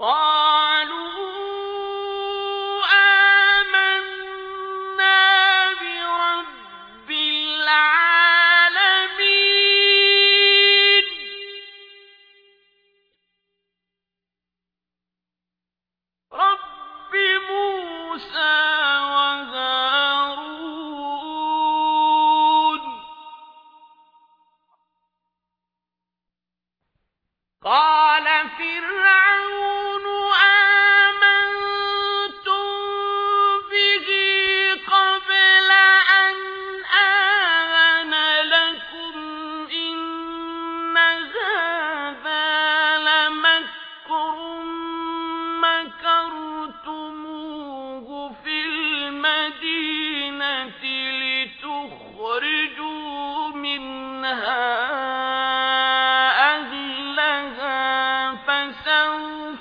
قال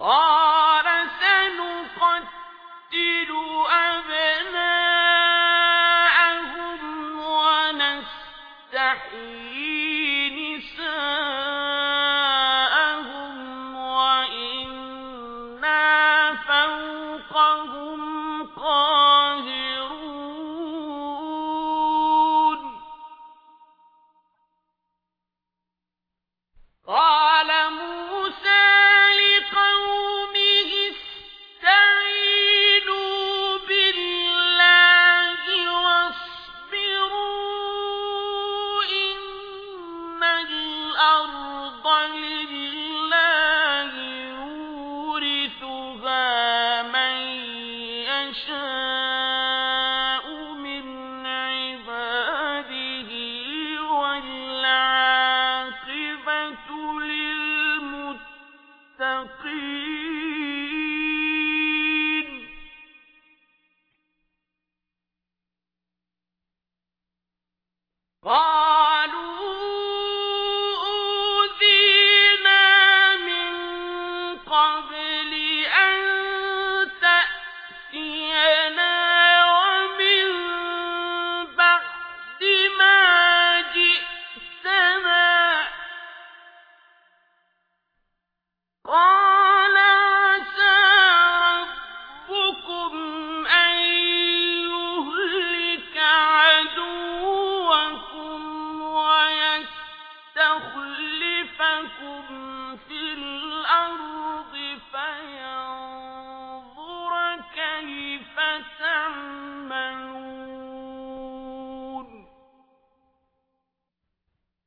قال سنقتل أبناءهم ونستحيي مستقيم